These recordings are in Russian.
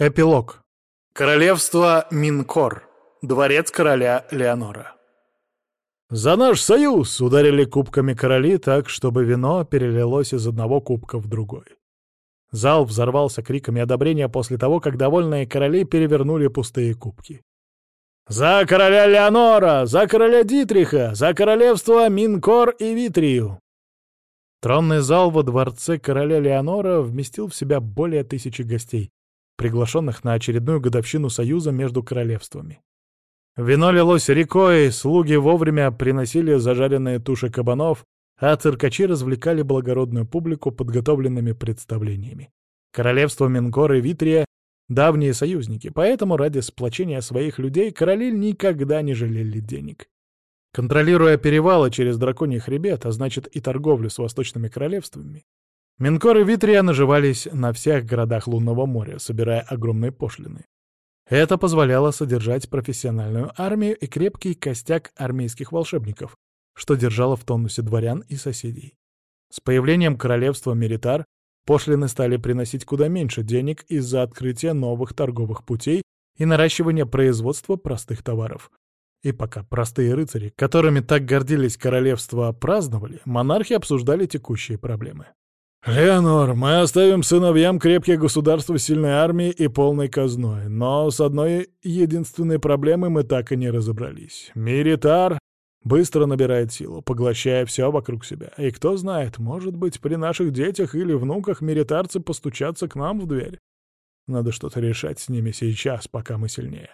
Эпилог. Королевство Минкор. Дворец короля Леонора. «За наш союз!» — ударили кубками короли так, чтобы вино перелилось из одного кубка в другой. Зал взорвался криками одобрения после того, как довольные короли перевернули пустые кубки. «За короля Леонора! За короля Дитриха! За королевство Минкор и Витрию!» Тронный зал во дворце короля Леонора вместил в себя более тысячи гостей, приглашенных на очередную годовщину союза между королевствами. Вино лилось рекой, слуги вовремя приносили зажаренные туши кабанов, а циркачи развлекали благородную публику подготовленными представлениями. Королевство Минкор и Витрия — давние союзники, поэтому ради сплочения своих людей короли никогда не жалели денег. Контролируя перевалы через драконий хребет, а значит и торговлю с восточными королевствами, Минкор и Витрия наживались на всех городах Лунного моря, собирая огромные пошлины. Это позволяло содержать профессиональную армию и крепкий костяк армейских волшебников, что держало в тонусе дворян и соседей. С появлением королевства Меритар пошлины стали приносить куда меньше денег из-за открытия новых торговых путей и наращивания производства простых товаров. И пока простые рыцари, которыми так гордились королевства, праздновали, монархи обсуждали текущие проблемы. «Леонор, мы оставим сыновьям крепкие государства сильной армией и полной казной, но с одной единственной проблемой мы так и не разобрались. Миритар быстро набирает силу, поглощая все вокруг себя. И кто знает, может быть, при наших детях или внуках миритарцы постучатся к нам в дверь. Надо что-то решать с ними сейчас, пока мы сильнее.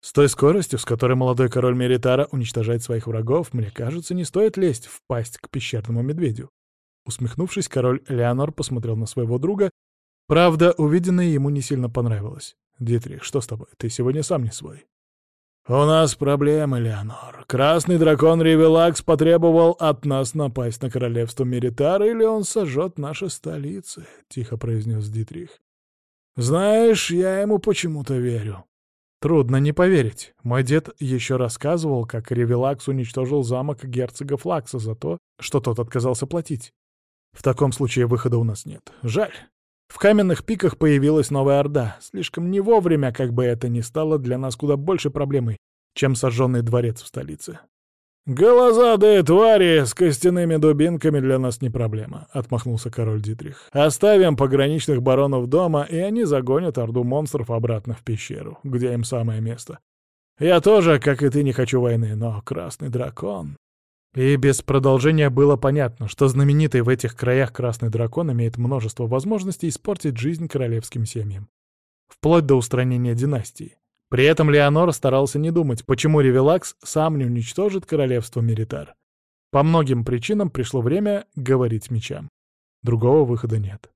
С той скоростью, с которой молодой король Меритара уничтожает своих врагов, мне кажется, не стоит лезть в пасть к пещерному медведю. Усмехнувшись, король Леонор посмотрел на своего друга. Правда, увиденное ему не сильно понравилось. «Дитрих, что с тобой? Ты сегодня сам не свой». «У нас проблемы, Леонор. Красный дракон Ревелакс потребовал от нас напасть на королевство Меритар, или он сожжет наши столицы», — тихо произнес Дитрих. «Знаешь, я ему почему-то верю». Трудно не поверить. Мой дед еще рассказывал, как Ревелакс уничтожил замок герцога Флакса за то, что тот отказался платить. В таком случае выхода у нас нет. Жаль. В каменных пиках появилась новая орда. Слишком не вовремя, как бы это ни стало для нас куда больше проблемой, чем сожженный дворец в столице. «Голозадые твари с костяными дубинками для нас не проблема», — отмахнулся король Дитрих. «Оставим пограничных баронов дома, и они загонят орду монстров обратно в пещеру, где им самое место. Я тоже, как и ты, не хочу войны, но красный дракон...» И без продолжения было понятно, что знаменитый в этих краях красный дракон имеет множество возможностей испортить жизнь королевским семьям. Вплоть до устранения династии. При этом Леонор старался не думать, почему Ревелакс сам не уничтожит королевство Меритар. По многим причинам пришло время говорить мечам. Другого выхода нет.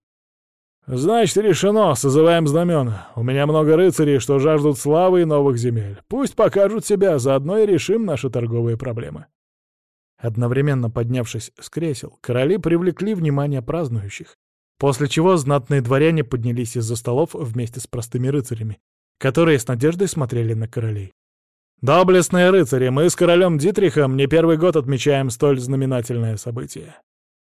«Значит, решено, созываем знамена. У меня много рыцарей, что жаждут славы и новых земель. Пусть покажут себя, заодно и решим наши торговые проблемы». Одновременно поднявшись с кресел, короли привлекли внимание празднующих, после чего знатные дворяне поднялись из-за столов вместе с простыми рыцарями, которые с надеждой смотрели на королей. «Доблестные рыцари, мы с королем Дитрихом не первый год отмечаем столь знаменательное событие.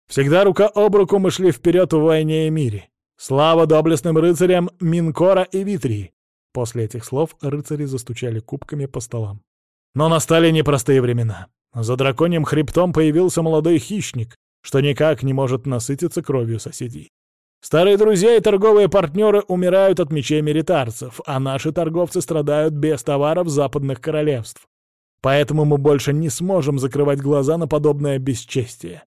Всегда рука об руку мы шли вперед в войне и мире. Слава доблестным рыцарям Минкора и Витрии!» После этих слов рыцари застучали кубками по столам. Но настали непростые времена. За драконьим хребтом появился молодой хищник, что никак не может насытиться кровью соседей. Старые друзья и торговые партнеры умирают от мечей меритарцев, а наши торговцы страдают без товаров западных королевств. Поэтому мы больше не сможем закрывать глаза на подобное бесчестие.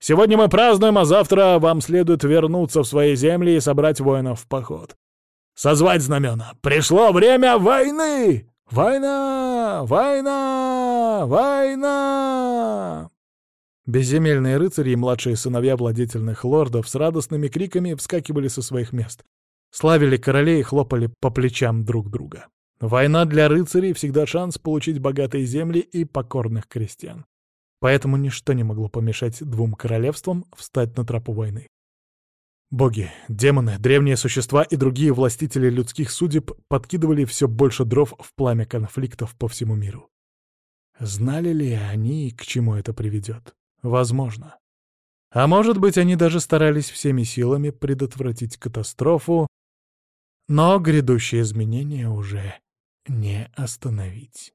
Сегодня мы празднуем, а завтра вам следует вернуться в свои земли и собрать воинов в поход. Созвать знамена. Пришло время войны! Война! Война! Война! Безземельные рыцари и младшие сыновья владетельных лордов с радостными криками вскакивали со своих мест, славили королей и хлопали по плечам друг друга. Война для рыцарей всегда шанс получить богатые земли и покорных крестьян. Поэтому ничто не могло помешать двум королевствам встать на тропу войны. Боги, демоны, древние существа и другие властители людских судеб подкидывали все больше дров в пламя конфликтов по всему миру. Знали ли они, к чему это приведет? Возможно. А может быть, они даже старались всеми силами предотвратить катастрофу, Но грядущие изменения уже не остановить.